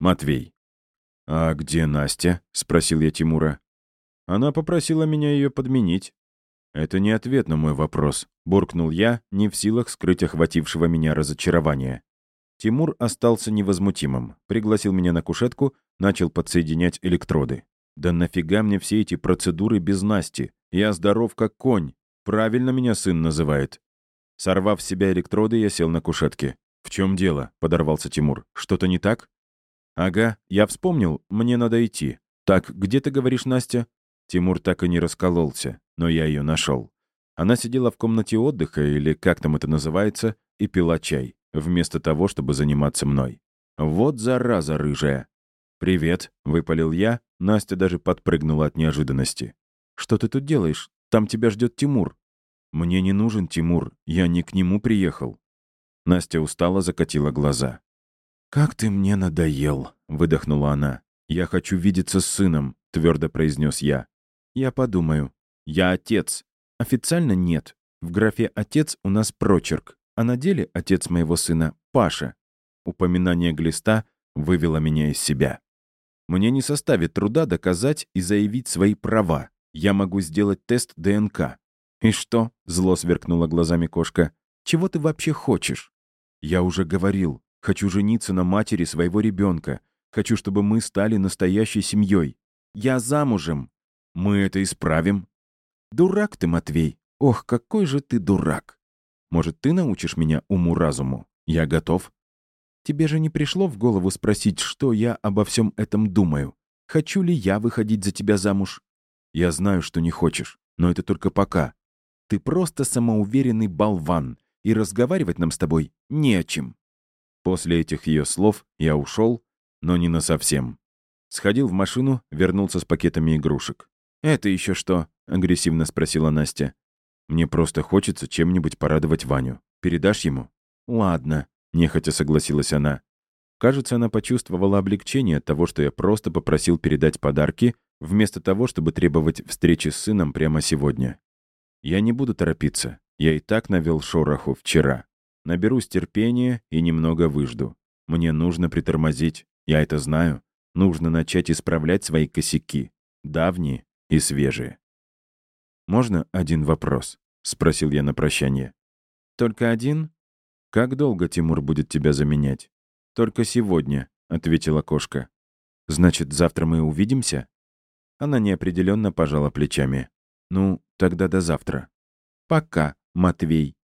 Матвей. «А где Настя?» — спросил я Тимура. Она попросила меня ее подменить. «Это не ответ на мой вопрос», — буркнул я, не в силах скрыть охватившего меня разочарования. Тимур остался невозмутимым, пригласил меня на кушетку, начал подсоединять электроды. «Да нафига мне все эти процедуры без Насти? Я здоров как конь. Правильно меня сын называет». Сорвав с себя электроды, я сел на кушетке. «В чем дело?» — подорвался Тимур. «Что-то не так?» «Ага, я вспомнил, мне надо идти. Так, где ты говоришь, Настя?» Тимур так и не раскололся, но я ее нашел. Она сидела в комнате отдыха, или как там это называется, и пила чай, вместо того, чтобы заниматься мной. Вот зараза рыжая. «Привет», — выпалил я, Настя даже подпрыгнула от неожиданности. «Что ты тут делаешь? Там тебя ждет Тимур». «Мне не нужен Тимур, я не к нему приехал». Настя устало закатила глаза. «Как ты мне надоел!» — выдохнула она. «Я хочу видеться с сыном», — твердо произнес я. «Я подумаю. Я отец. Официально нет. В графе «отец» у нас прочерк, а на деле отец моего сына — Паша». Упоминание глиста вывело меня из себя. Мне не составит труда доказать и заявить свои права. Я могу сделать тест ДНК. «И что?» — зло сверкнула глазами кошка. «Чего ты вообще хочешь?» «Я уже говорил. Хочу жениться на матери своего ребенка. Хочу, чтобы мы стали настоящей семьей. Я замужем. Мы это исправим. Дурак ты, Матвей. Ох, какой же ты дурак. Может, ты научишь меня уму-разуму? Я готов. Тебе же не пришло в голову спросить, что я обо всем этом думаю? Хочу ли я выходить за тебя замуж? Я знаю, что не хочешь, но это только пока. Ты просто самоуверенный болван, и разговаривать нам с тобой не о чем. После этих ее слов я ушел, но не насовсем. Сходил в машину, вернулся с пакетами игрушек. «Это еще что?» — агрессивно спросила Настя. «Мне просто хочется чем-нибудь порадовать Ваню. Передашь ему?» «Ладно», — нехотя согласилась она. Кажется, она почувствовала облегчение от того, что я просто попросил передать подарки, вместо того, чтобы требовать встречи с сыном прямо сегодня. Я не буду торопиться. Я и так навел шороху вчера. Наберусь терпения и немного выжду. Мне нужно притормозить, я это знаю. Нужно начать исправлять свои косяки, давние и свежие. «Можно один вопрос?» — спросил я на прощание. «Только один? Как долго Тимур будет тебя заменять?» «Только сегодня», — ответила кошка. «Значит, завтра мы увидимся?» Она неопределенно пожала плечами. «Ну, тогда до завтра». «Пока, Матвей».